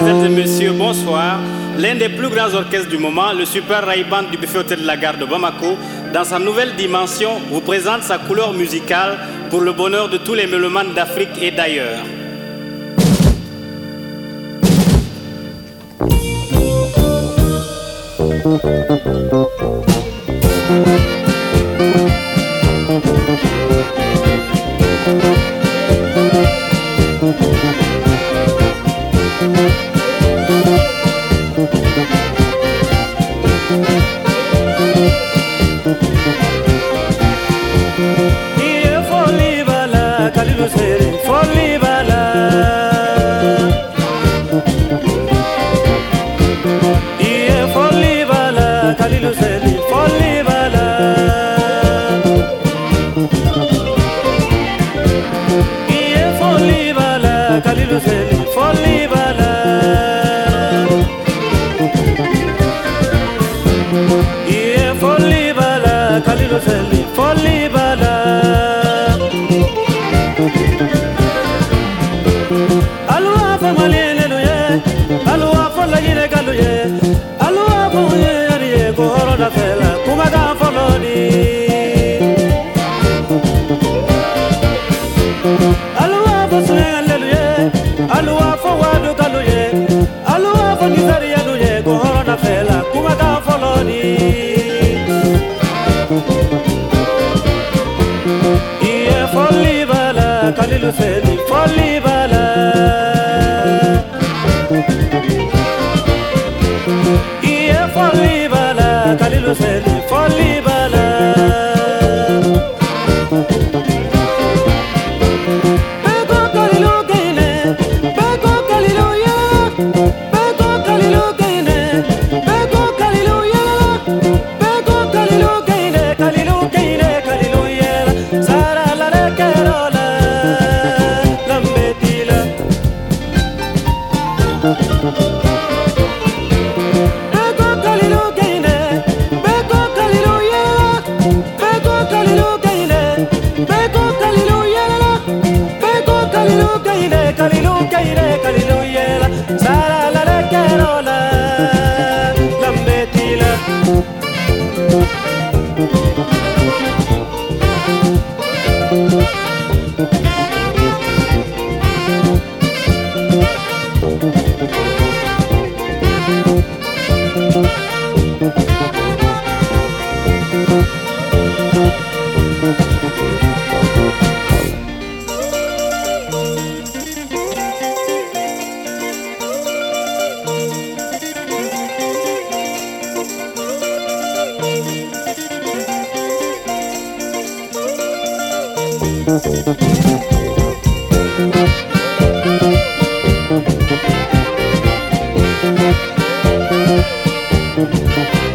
mesdames et messieurs, bonsoir. L'un des plus grands orchestres du moment, le Super Ray Band du Buffet Hôtel de la Gare de Bamako, dans sa nouvelle dimension, vous présente sa couleur musicale pour le bonheur de tous les mélomanes d'Afrique et d'ailleurs. Oli. Thank